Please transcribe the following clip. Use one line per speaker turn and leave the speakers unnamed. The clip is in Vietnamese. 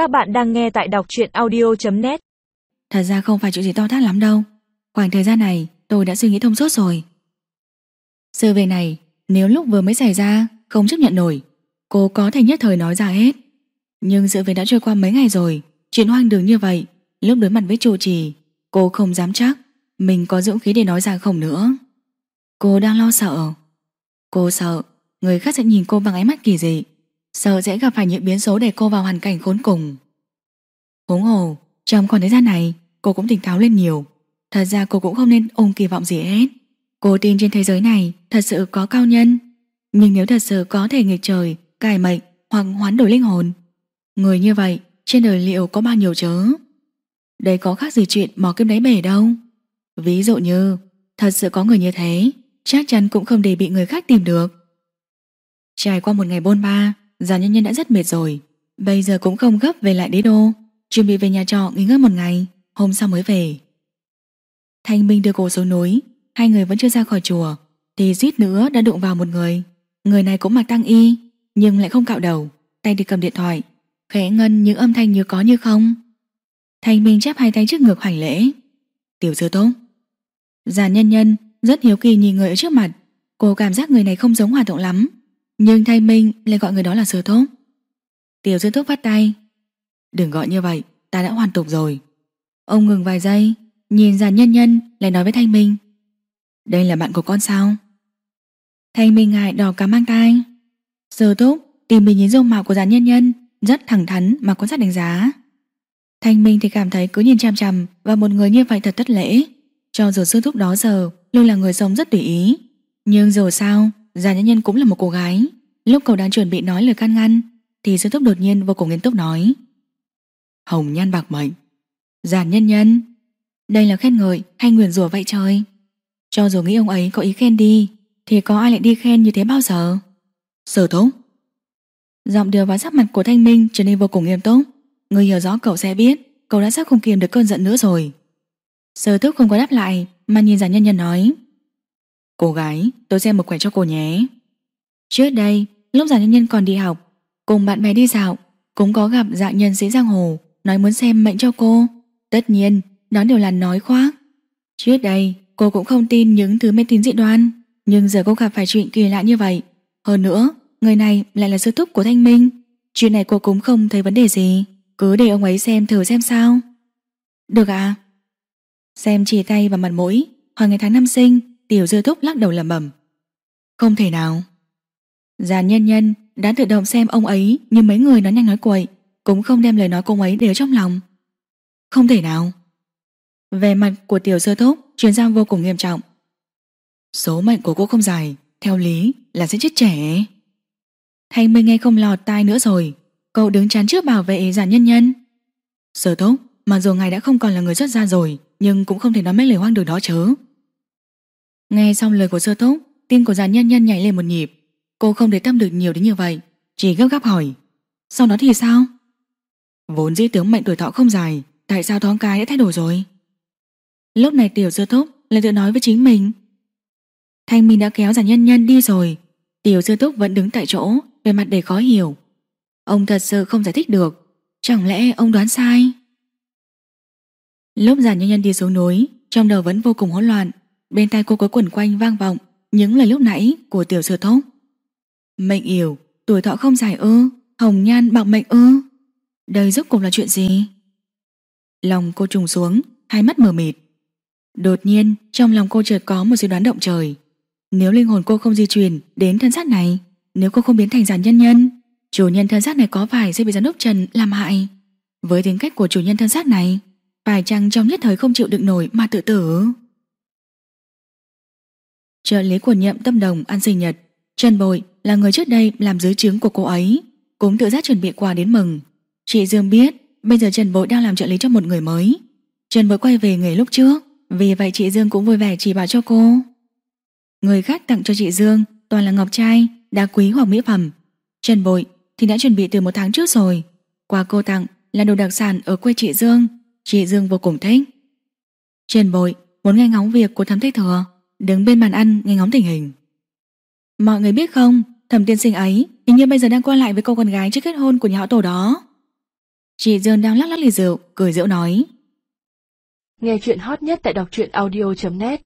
Các bạn đang nghe tại đọc truyện audio.net
Thật ra không phải chuyện gì to tát lắm đâu. Khoảng thời gian này, tôi đã suy nghĩ thông suốt rồi. Sự việc này, Nếu lúc vừa mới xảy ra, Không chấp nhận nổi, Cô có thể nhất thời nói ra hết. Nhưng sự việc đã trôi qua mấy ngày rồi, Chuyện hoang đường như vậy, Lúc đối mặt với trụ trì, Cô không dám chắc Mình có dũng khí để nói ra không nữa. Cô đang lo sợ. Cô sợ Người khác sẽ nhìn cô bằng ánh mắt kỳ dị. Sợ sẽ gặp phải những biến số để cô vào hoàn cảnh khốn cùng. Huống hồ, Trong khoảng thời gian này, Cô cũng tỉnh táo lên nhiều. Thật ra cô cũng không nên ôm kỳ vọng gì hết. Cô tin trên thế giới này Thật sự có cao nhân. Nhưng nếu thật sự có thể nghịch trời, Cải mệnh hoặc hoán đổi linh hồn, Người như vậy trên đời liệu có bao nhiêu chớ? Đây có khác gì chuyện mò kim đáy bể đâu. Ví dụ như, Thật sự có người như thế, Chắc chắn cũng không để bị người khác tìm được. Trải qua một ngày bôn ba Già nhân nhân đã rất mệt rồi. Bây giờ cũng không gấp về lại đế đô. Chuẩn bị về nhà trọ nghỉ ngơi một ngày. Hôm sau mới về. Thanh Minh đưa cô xuống núi. Hai người vẫn chưa ra khỏi chùa. Thì suýt nữa đã đụng vào một người. Người này cũng mặc tăng y, Nhưng lại không cạo đầu. Tay thì cầm điện thoại. Khẽ ngân những âm thanh như có như không. Thanh Minh chắp hai tay trước ngực hành lễ. Tiểu sư tốt Già nhân nhân rất hiếu kỳ nhìn người ở trước mặt. Cô cảm giác người này không giống hòa thượng lắm. Nhưng Thanh Minh lại gọi người đó là sư thúc Tiểu sư thúc phát tay. Đừng gọi như vậy Ta đã hoàn tục rồi. Ông ngừng vài giây Nhìn già nhân nhân lại nói với Thanh Minh. Đây là bạn của con sao? Thanh Minh ngại đỏ cả mang tai. Sư thúc tìm mình nhìn dung mạo của già nhân nhân Rất thẳng thắn mà quan sát đánh giá. Thanh Minh thì cảm thấy cứ nhìn chằm chằm Và một người như vậy thật thất lễ. Cho dù sư thúc đó giờ Luôn là người sống rất tùy ý. Nhưng dù sao Già nhân nhân cũng là một cô gái. Lúc cậu đang chuẩn bị nói lời can ngăn, Thì dương thúc đột nhiên vô cùng nghiêm túc nói. Hồng nhan bạc mệnh. Giàn nhân nhân, Đây là khen ngợi hay nguyền rủa vậy trời? Cho dù nghĩ ông ấy có ý khen đi, Thì có ai lại đi khen như thế bao giờ? Sở thúc. Giọng điều vào sắc mặt của Thanh Minh trở nên vô cùng nghiêm túc. Người hiểu rõ cậu sẽ biết, Cậu đã sắp không kiềm được cơn giận nữa rồi. Sở thúc không có đáp lại, Mà nhìn giàn nhân nhân nói. Cô gái, tôi xem một quẻ cho cô nhé. Trước đây, Lúc giả nhân nhân còn đi học, Cùng bạn bè đi dạo, Cũng có gặp dạng nhân sĩ giang hồ, Nói muốn xem mệnh cho cô. Tất nhiên, đó đều là nói khoác. Trước đây, cô cũng không tin những thứ mê tín dị đoan, Nhưng giờ cô gặp phải chuyện kỳ lạ như vậy. Hơn nữa, Người này lại là sư thúc của Thanh Minh. Chuyện này cô cũng không thấy vấn đề gì, Cứ để ông ấy xem thử xem sao. Được à Xem chỉ tay và mặt mũi, hỏi ngày tháng năm sinh Tiểu dư thúc lắc đầu lẩm bẩm. Không thể nào. Giàn nhân nhân đã tự động xem ông ấy Như mấy người nói nhanh nói quậy, Cũng không đem lời nói cô ấy đều trong lòng. Không thể nào. Về mặt của tiểu sơ thúc Chuyên sang vô cùng nghiêm trọng. Số mệnh của cô không dài, Theo lý là sẽ chết trẻ. Thanh Minh nghe không lọt tai nữa rồi, Cậu đứng chắn trước bảo vệ giản nhân nhân. Sơ thúc, Mặc dù ngài đã không còn là người xuất gia rồi, Nhưng cũng không thể nói mấy lời hoang đường đó chứ Nghe xong lời của sơ thúc, Tim của già nhân nhân nhảy lên một nhịp. Cô không để tâm được nhiều đến như vậy, Chỉ gấp gáp hỏi, Sau đó thì sao? Vốn dĩ tướng mệnh tuổi thọ không dài, Tại sao thoáng cái đã thay đổi rồi? Lúc này tiểu sơ thúc lại tự nói với chính mình, Thanh Minh đã kéo già nhân nhân đi rồi. Tiểu sơ thúc vẫn đứng tại chỗ Về mặt đầy khó hiểu. Ông thật sự không giải thích được, Chẳng lẽ ông đoán sai? Lúc già nhân nhân đi xuống núi, Trong đầu vẫn vô cùng hỗn loạn. Bên tai cô có quẩn quanh vang vọng Những lời lúc nãy của tiểu sư thúc. Mệnh yểu, tuổi thọ không dài ư Hồng nhan bạc mệnh ư. Đây rốt cuộc là chuyện gì? Lòng cô trùng xuống Hai mắt mờ mịt. Đột nhiên trong lòng cô chợt có một suy đoán động trời. Nếu linh hồn cô không di chuyển Đến thân xác này Nếu cô không biến thành giàn nhân nhân Chủ nhân thân xác này có phải sẽ bị giám đốc Trần làm hại? Với tính cách của chủ nhân thân xác này Phải chăng trong nhất thời không chịu đựng nổi Mà tự tử? Trợ lý của nhiệm tâm đồng ăn sinh nhật Trần Bội là người trước đây làm dưới trướng của cô ấy Cũng tự giác chuẩn bị quà đến mừng. Chị Dương biết Bây giờ Trần Bội đang làm trợ lý cho một người mới. Trần Bội quay về nghề lúc trước Vì vậy chị Dương cũng vui vẻ chỉ bảo cho cô. Người khác tặng cho chị Dương Toàn là ngọc trai, đá quý hoặc mỹ phẩm. Trần Bội thì đã chuẩn bị từ một tháng trước rồi. Quà cô tặng là đồ đặc sản ở quê chị Dương. Chị Dương vô cùng thích. Trần Bội muốn nghe ngóng việc của thám thích thừa Đứng bên bàn ăn nghe ngóng tình hình. Mọi người biết không Thẩm tiên sinh ấy hình như bây giờ đang qua lại với cô con gái trước kết hôn của nhà họ tổ đó. Chị Dương đang lắc lắc ly rượu, cười rượu nói.
Nghe chuyện hot nhất tại đọc truyện audio.net